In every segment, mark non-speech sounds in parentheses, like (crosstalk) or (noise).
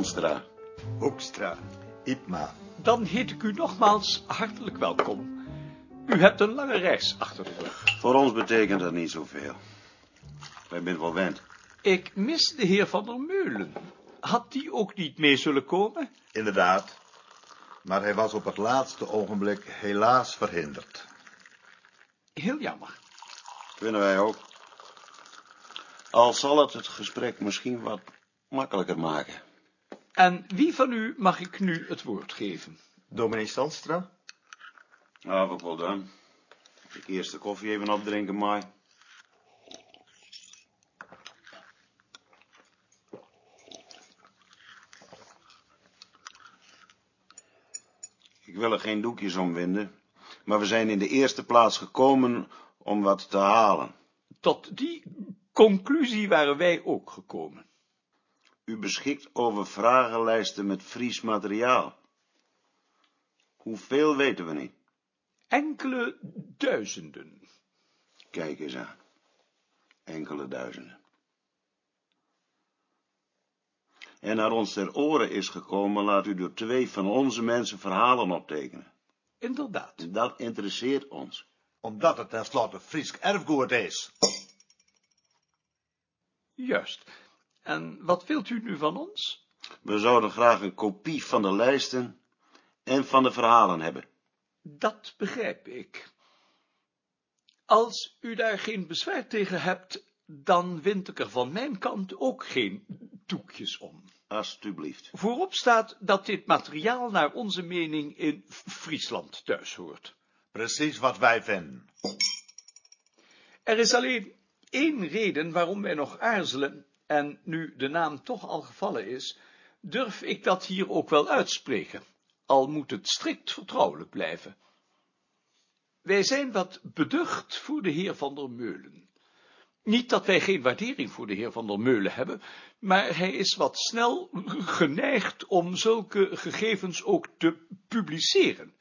Zandstra. Hoekstra. Ipma. Dan heet ik u nogmaals hartelijk welkom. U hebt een lange reis achter de rug. Voor ons betekent dat niet zoveel. Wij zijn wel wend. Ik mis de heer Van der Meulen. Had die ook niet mee zullen komen? Inderdaad. Maar hij was op het laatste ogenblik helaas verhinderd. Heel jammer. Vinden wij ook. Al zal het het gesprek misschien wat makkelijker maken. En wie van u mag ik nu het woord geven? Dominee Stanstra? Nou, wat wel dan. Ik eerst de koffie even opdrinken, maar... Ik wil er geen doekjes om winden, maar we zijn in de eerste plaats gekomen om wat te halen. Tot die conclusie waren wij ook gekomen. U beschikt over vragenlijsten met Fries materiaal. Hoeveel weten we niet? Enkele duizenden. Kijk eens aan. Enkele duizenden. En naar ons ter oren is gekomen, laat u door twee van onze mensen verhalen optekenen. Inderdaad. Dat interesseert ons. Omdat het tenslotte Fries erfgoed is. Juist. En wat wilt u nu van ons? We zouden graag een kopie van de lijsten en van de verhalen hebben. Dat begrijp ik. Als u daar geen bezwaar tegen hebt, dan wind ik er van mijn kant ook geen doekjes om. Alsjeblieft. Voorop staat dat dit materiaal naar onze mening in Friesland thuis hoort. Precies wat wij vinden. Er is alleen één reden waarom wij nog aarzelen, en nu de naam toch al gevallen is, durf ik dat hier ook wel uitspreken, al moet het strikt vertrouwelijk blijven. Wij zijn wat beducht voor de heer van der Meulen. Niet dat wij geen waardering voor de heer van der Meulen hebben, maar hij is wat snel geneigd om zulke gegevens ook te publiceren.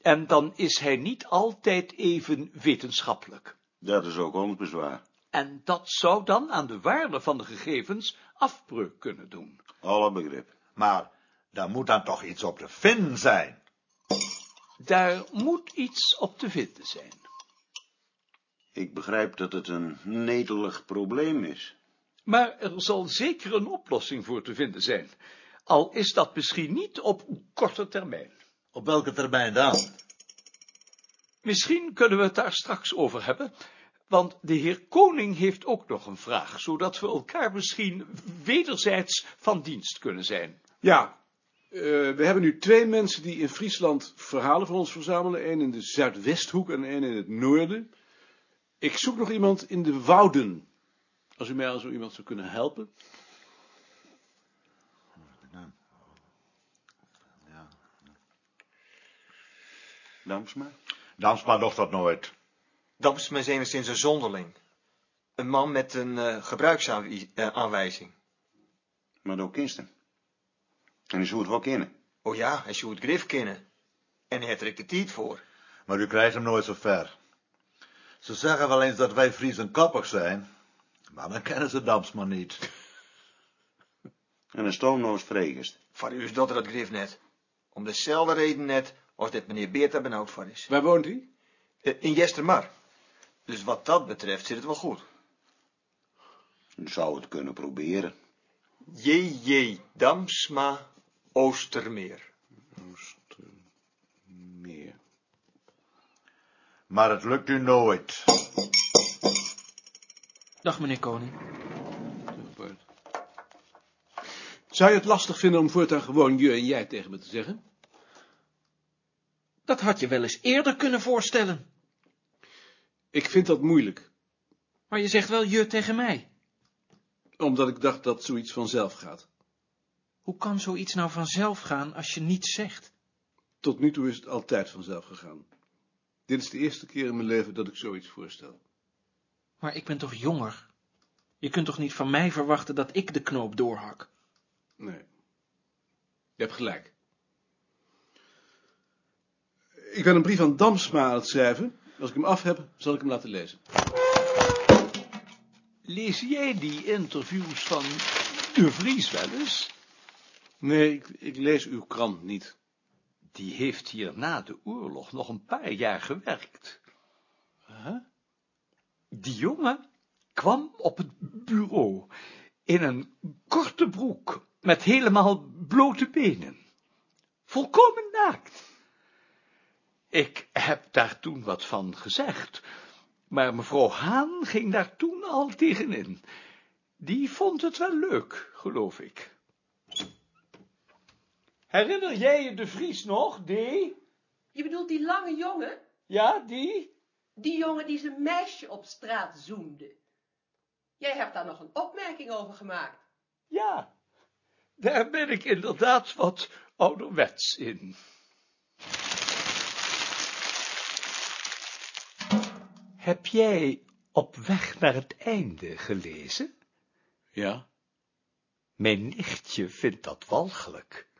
En dan is hij niet altijd even wetenschappelijk. Dat is ook ons bezwaar. En dat zou dan aan de waarde van de gegevens afbreuk kunnen doen. Alle begrip. Maar daar moet dan toch iets op te vinden zijn. Daar moet iets op te vinden zijn. Ik begrijp dat het een netelig probleem is. Maar er zal zeker een oplossing voor te vinden zijn. Al is dat misschien niet op korte termijn. Op welke termijn dan? Misschien kunnen we het daar straks over hebben, want de heer Koning heeft ook nog een vraag, zodat we elkaar misschien wederzijds van dienst kunnen zijn. Ja, eh, we hebben nu twee mensen die in Friesland verhalen van ons verzamelen. één in de zuidwesthoek en één in het noorden. Ik zoek nog iemand in de wouden. Als u mij aan zo iemand zou kunnen helpen. Damsma? Damsma docht dat nooit. Damsma is enigszins een zonderling. Een man met een uh, gebruiksaanwijzing. Maar ook kinsten. En hij zou het wel kennen. Oh ja, hij zou het grif kennen. En hij heeft er de tijd voor. Maar u krijgt hem nooit zo ver. Ze zeggen wel eens dat wij Friesen koppig zijn. Maar dan kennen ze Damsma niet. En een stoomnoos vregest. Voor u is dat dat grif net. Om dezelfde reden net als dit meneer Beerta benauwd voor is. Waar woont hij? In Jestermar. Dus wat dat betreft zit het wel goed. Zou het kunnen proberen. J.J. Damsma Oostermeer. Oostermeer. Maar het lukt u nooit. Dag, meneer Koning. Zou je het lastig vinden om voortaan gewoon je en jij tegen me te zeggen? Dat had je wel eens eerder kunnen voorstellen. Ik vind dat moeilijk, Maar je zegt wel je tegen mij. omdat ik dacht dat zoiets vanzelf gaat. Hoe kan zoiets nou vanzelf gaan als je niets zegt? Tot nu toe is het altijd vanzelf gegaan. Dit is de eerste keer in mijn leven dat ik zoiets voorstel. Maar ik ben toch jonger? Je kunt toch niet van mij verwachten dat ik de knoop doorhak? Nee. Je hebt gelijk. Ik ben een brief aan Damsma aan het schrijven. Als ik hem af heb, zal ik hem laten lezen. Lees jij die interviews van De Vries wel eens? Nee, ik, ik lees uw krant niet. Die heeft hier na de oorlog nog een paar jaar gewerkt. Die jongen kwam op het bureau in een korte broek met helemaal blote benen. Volkomen naakt. Ik heb daar toen wat van gezegd, maar mevrouw Haan ging daar toen al tegenin. Die vond het wel leuk, geloof ik. Herinner jij je de Vries nog, die? Je bedoelt die lange jongen? Ja, die? Die jongen die zijn meisje op straat zoende. Jij hebt daar nog een opmerking over gemaakt. Ja, daar ben ik inderdaad wat ouderwets in. Heb jij op weg naar het einde gelezen? Ja? Mijn nichtje vindt dat walgelijk.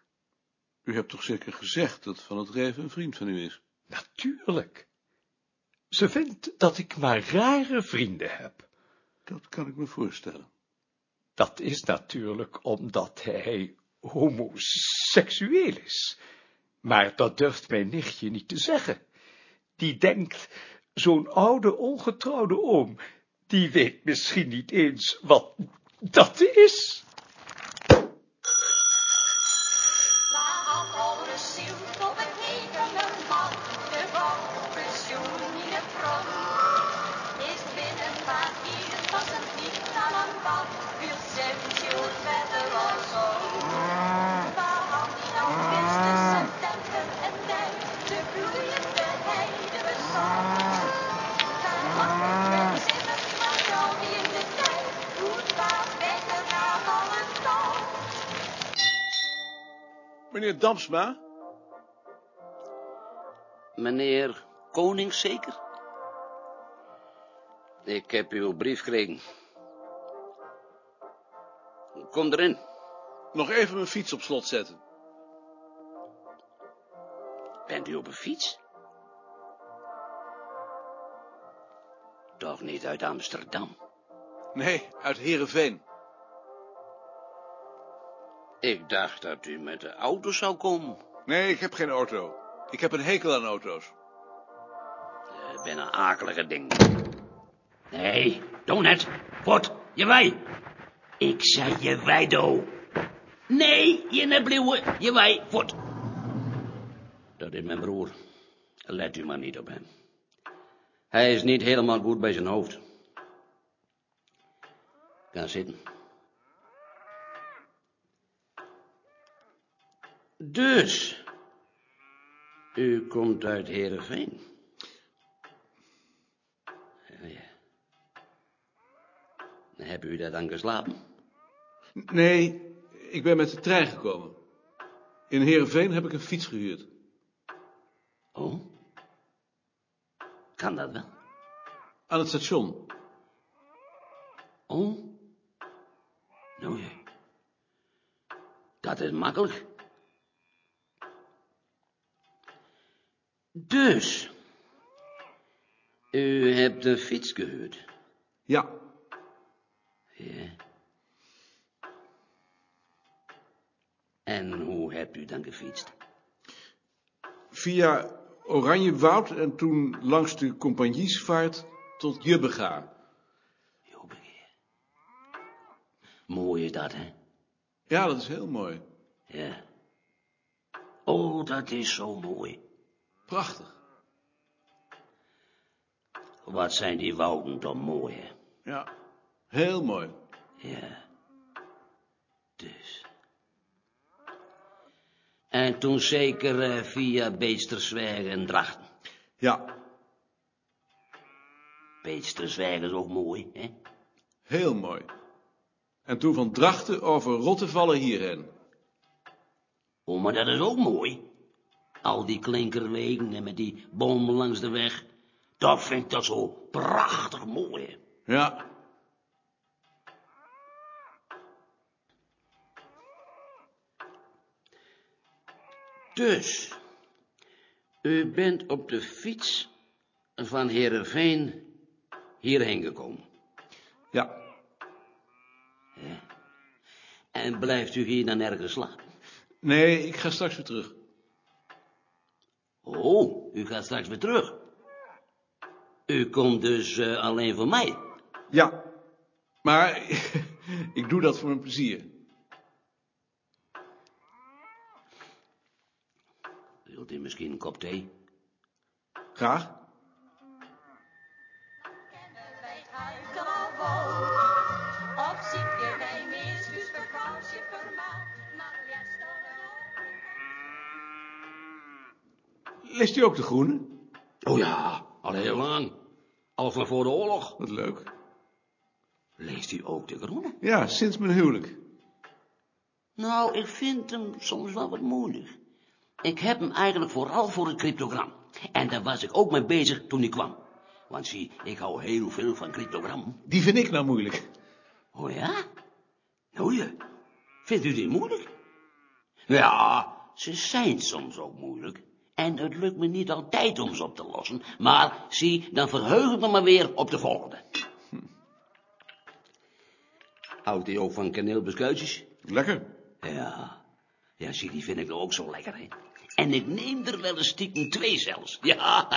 U hebt toch zeker gezegd dat Van het Reven een vriend van u is? Natuurlijk. Ze vindt dat ik maar rare vrienden heb. Dat kan ik me voorstellen. Dat is natuurlijk omdat hij homoseksueel is. Maar dat durft mijn nichtje niet te zeggen. Die denkt, zo'n oude ongetrouwde oom, die weet misschien niet eens wat dat is. Damsma? Meneer Koning zeker? Ik heb uw brief gekregen. Kom erin. Nog even mijn fiets op slot zetten. Bent u op een fiets? Toch niet uit Amsterdam? Nee, uit Heerenveen. Ik dacht dat u met de auto zou komen. Nee, ik heb geen auto. Ik heb een hekel aan auto's. Ik ben een akelige ding. Nee, doe net. Wat? Je wij. Ik zei je wij, do. Nee, je bleeuwen. Je wij. Voort. Dat is mijn broer. Let u maar niet op hem. Hij is niet helemaal goed bij zijn hoofd. Ga zitten. Dus, u komt uit Heerenveen. Ja, ja. Heb u daar dan geslapen? Nee, ik ben met de trein gekomen. In Heerenveen heb ik een fiets gehuurd. Oh? Kan dat wel? Aan het station. Oh? Nou ja. Dat is makkelijk. Dus, u hebt een fiets gehuurd. Ja, Ja. En hoe hebt u dan gefietst? via Oranjewoud en toen langs de compagniesvaart tot Jubbega. Jobegeer. Mooi is dat, hè? Ja, dat is heel mooi. Ja. Oh, dat is zo mooi. Prachtig. Wat zijn die wouden toch mooi, hè? Ja, heel mooi. Ja. Dus. En toen zeker eh, via Beestersweg en Drachten. Ja, Beestersweg is ook mooi, hè? heel mooi. En toen van Drachten over Rottevallen hierheen. Oh, maar dat is ook mooi. Al die klinkerwegen en met die bomen langs de weg. Dat vind ik dat zo prachtig mooi? Ja, Dus, u bent op de fiets van Heerenveen hierheen gekomen. ja. En blijft u hier dan ergens slapen? Nee, ik ga straks weer terug. Oh, u gaat straks weer terug. U komt dus eh, alleen voor mij. Ja, maar (laughs) ik doe dat voor mijn plezier. Wilt u misschien een kop thee? Graag. Leest u ook de Groene? Oh ja, al heel lang. Al van voor de oorlog. Wat leuk. Leest u ook de groene? Ja, sinds mijn huwelijk. Nou, ik vind hem soms wel wat moeilijk. Ik heb hem eigenlijk vooral voor het cryptogram. En daar was ik ook mee bezig toen ik kwam. Want zie, ik hou heel veel van cryptogram. Die vind ik nou moeilijk. Oh ja? Nou ja. Vindt u die moeilijk? Ja, ze zijn soms ook moeilijk. En het lukt me niet altijd om ze op te lossen. Maar zie, dan verheug ik me maar weer op de volgende. Houdt u ook van kaneelbeskuitjes? Lekker. Ja. Ja, zie, die vind ik nou ook zo lekker, hè. En ik neem er wel een stiekem twee zelfs. Ja. (laughs)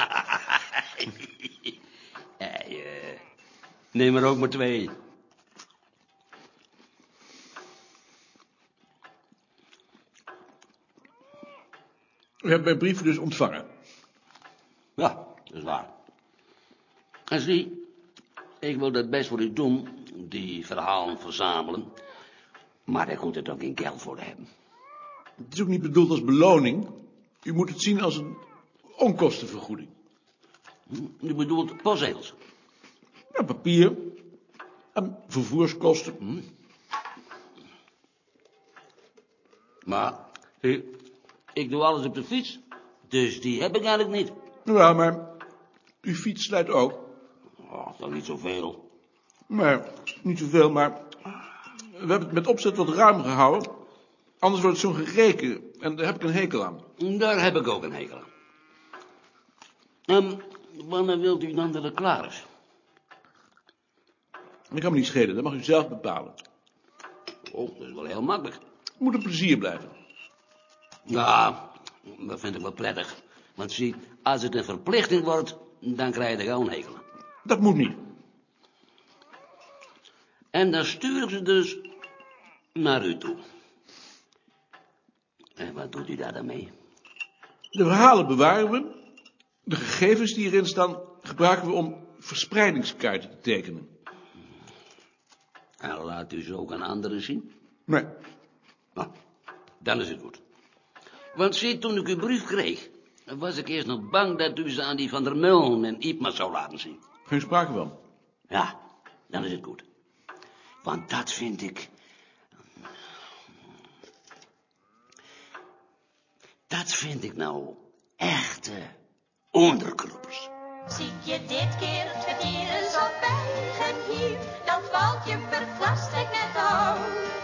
Hey, eh, neem er ook maar twee. U hebt mijn brief dus ontvangen. Ja, dat is waar. En zie, ik wil dat best voor u doen, die verhalen verzamelen. Maar daar moet het ook geen geld voor hebben. Het is ook niet bedoeld als beloning. U moet het zien als een onkostenvergoeding. U bedoelt postzegels. Ja, papier. En vervoerskosten. Maar, zie, ik doe alles op de fiets. Dus die heb ik eigenlijk niet. Ja, maar uw fiets slijt ook. Oh, dat niet zoveel. Maar, niet zoveel, maar... We hebben het met opzet wat ruim gehouden. Anders wordt het zo'n gereken. En daar heb ik een hekel aan. Daar heb ik ook een hekel aan. Ehm, wanneer wilt u dan dat het klaar is? Dat kan me niet schelen, dat mag u zelf bepalen. Oh, dat is wel heel makkelijk. Het moet een plezier blijven. Ja, dat vind ik wel prettig. Want zie, als het een verplichting wordt, dan krijg je er een hekel aan. Dat moet niet. En dan stuur ik ze dus naar u toe. En wat doet u daar dan mee? De verhalen bewaren we. De gegevens die erin staan gebruiken we om verspreidingskaarten te tekenen. En laat u ze ook aan anderen zien? Nee, Nou, dan is het goed. Want zie, toen ik uw brief kreeg, was ik eerst nog bang dat u ze aan die Van der Meulen en Iepma zou laten zien. Geen sprake van. Ja, dan is het goed. Want dat vind ik... Dat vind ik nou echte onderkroppers. Zie je dit keer het zo hier, dan valt je verplasting net ook.